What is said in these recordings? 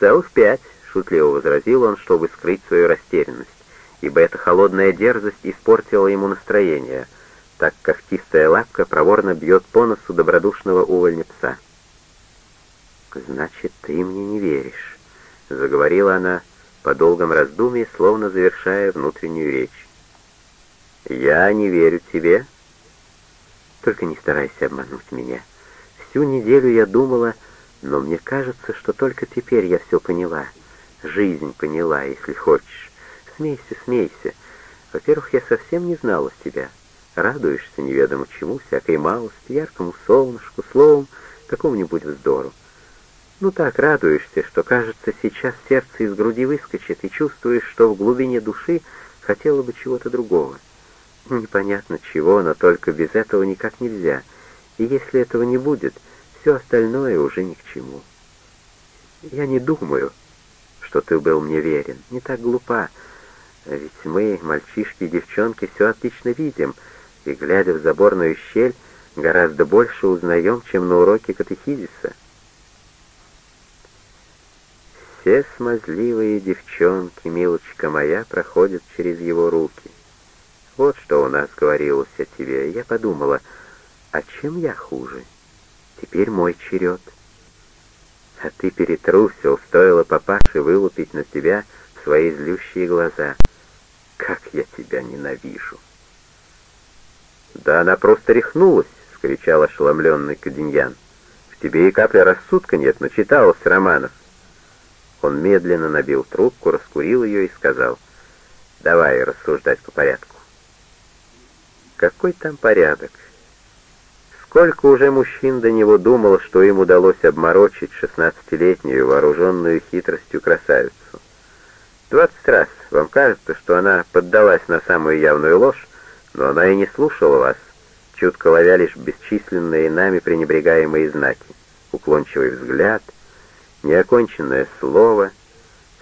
«Целых пять», — шутливо возразил он, чтобы скрыть свою растерянность, ибо эта холодная дерзость испортила ему настроение, так когтистая лапка проворно бьет по носу добродушного увольня пса. «Значит, ты мне не веришь», — заговорила она по долгом раздумье, словно завершая внутреннюю речь. «Я не верю тебе. Только не старайся обмануть меня. Всю неделю я думала, но мне кажется, что только теперь я все поняла. Жизнь поняла, если хочешь. Смейся, смейся. Во-первых, я совсем не знала тебя. Радуешься неведомо чему, всякой малости, яркому солнышку, словом, какому-нибудь вздору. Ну так радуешься, что, кажется, сейчас сердце из груди выскочит, и чувствуешь, что в глубине души хотела бы чего-то другого. Непонятно чего, но только без этого никак нельзя. И если этого не будет, все остальное уже ни к чему. Я не думаю, что ты был мне верен. Не так глупа. Ведь мы, мальчишки и девчонки, все отлично видим, и, глядя в заборную щель, гораздо больше узнаем, чем на уроке катехизиса. Все смазливые девчонки, милочка моя, проходят через его руки. Вот что у нас говорилось о тебе. Я подумала, а чем я хуже? Теперь мой черед. А ты перетрусил, стоило папаше вылупить на тебя свои злющие глаза. Как я тебя ненавижу! «Да она просто рехнулась!» — скричал ошеломленный Каденьян. «В тебе и капля рассудка нет, начиталась романов. Он медленно набил трубку, раскурил ее и сказал, «Давай рассуждать по порядку». Какой там порядок? Сколько уже мужчин до него думало, что им удалось обморочить шестнадцатилетнюю, вооруженную хитростью красавицу. Двадцать раз вам кажется, что она поддалась на самую явную ложь, но она и не слушала вас, чутко ловя лишь бесчисленные нами пренебрегаемые знаки, уклончивый взгляд — неоконченное слово,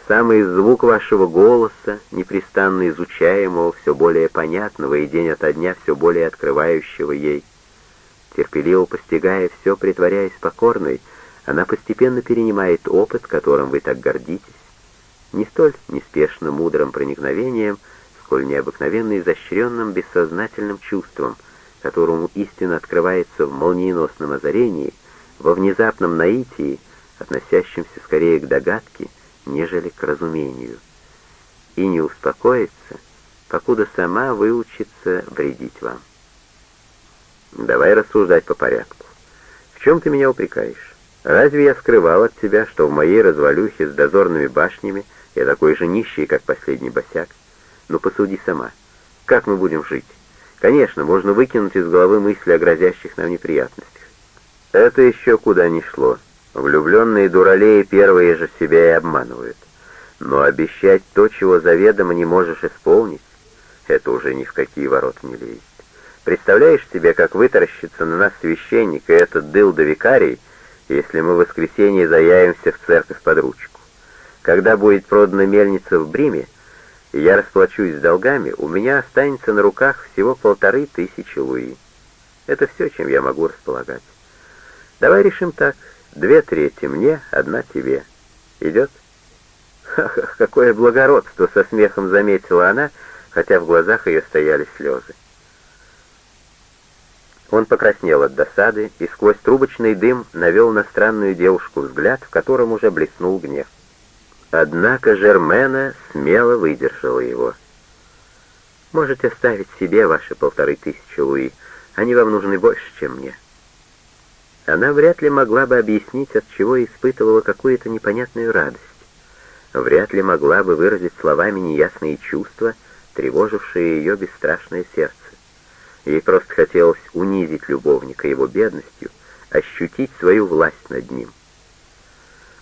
самый звук вашего голоса, непрестанно изучаемого, все более понятного и день ото дня все более открывающего ей. Терпеливо постигая все, притворяясь покорной, она постепенно перенимает опыт, которым вы так гордитесь, не столь неспешно мудрым проникновением, сколь необыкновенно изощренным бессознательным чувством, которому истина открывается в молниеносном озарении, во внезапном наитии, относящимся скорее к догадке, нежели к разумению, и не успокоится, покуда сама выучится вредить вам. Давай рассуждать по порядку. В чем ты меня упрекаешь? Разве я скрывал от тебя, что в моей развалюхе с дозорными башнями я такой же нищий, как последний босяк? Ну посуди сама. Как мы будем жить? Конечно, можно выкинуть из головы мысли о грозящих нам неприятностях. Это еще куда ни шло. Влюбленные дуралеи первые же себя и обманывают. Но обещать то, чего заведомо не можешь исполнить, это уже ни в какие ворота не лезет. Представляешь себе, как вытаращится на нас священник и этот дылда викарий, если мы в воскресенье заявимся в церковь под ручку? Когда будет продана мельница в Бриме, и я расплачусь с долгами, у меня останется на руках всего полторы тысячи луи. Это все, чем я могу располагать. Давай решим так. Две трети мне, одна тебе. Идет? Ха-ха, какое благородство, со смехом заметила она, хотя в глазах ее стояли слезы. Он покраснел от досады и сквозь трубочный дым навел на странную девушку взгляд, в котором уже блеснул гнев. Однако Жермена смело выдержала его. «Можете оставить себе ваши полторы тысячи луи, они вам нужны больше, чем мне». Она вряд ли могла бы объяснить, от чего испытывала какую-то непонятную радость. Вряд ли могла бы выразить словами неясные чувства, тревожившие ее бесстрашное сердце. Ей просто хотелось унизить любовника его бедностью, ощутить свою власть над ним.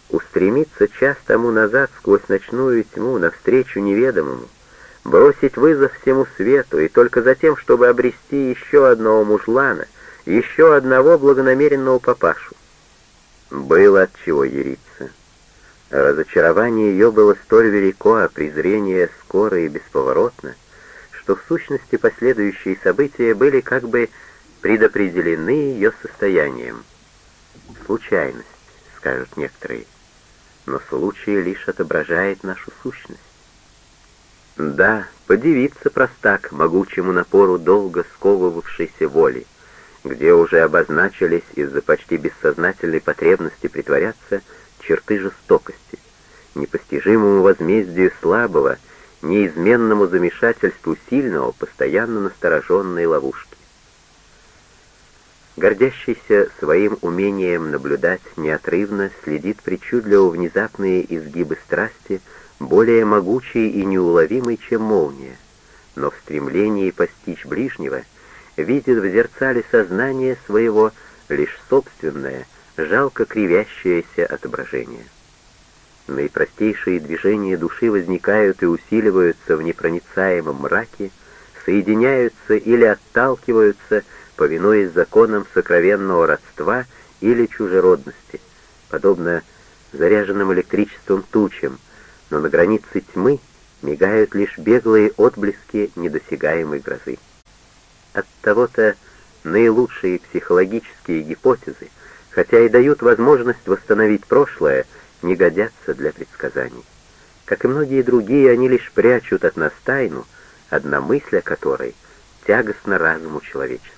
Устремиться час тому назад сквозь ночную тьму навстречу неведомому, бросить вызов всему свету и только затем, чтобы обрести еще одного мужлана, еще одного благонамеренного папашу. Было от чего яриться. Разочарование ее было столь велико, а презрение скоро и бесповоротно, что в сущности последующие события были как бы предопределены ее состоянием. Случайность, скажут некоторые. но случай лишь отображает нашу сущность. Да, подивиться простак могучему напору долго сковывавшейся воли, где уже обозначились из-за почти бессознательной потребности притворяться черты жестокости, непостижимому возмездию слабого, неизменному замешательству сильного, постоянно настороженной ловушки. Гордящийся своим умением наблюдать неотрывно, следит причудливо внезапные изгибы страсти, более могучие и неуловимые, чем молния, но в стремлении постичь ближнего видит в зерцале сознания своего лишь собственное, жалко кривящееся отображение. Наипростейшие движения души возникают и усиливаются в непроницаемом мраке, соединяются или отталкиваются, повинуясь законам сокровенного родства или чужеродности, подобно заряженным электричеством тучам, но на границе тьмы мигают лишь беглые отблески недосягаемой грозы. От того-то наилучшие психологические гипотезы, хотя и дают возможность восстановить прошлое, не годятся для предсказаний. Как и многие другие, они лишь прячут от нас тайну, одна мысль о которой тягостна разуму человечества.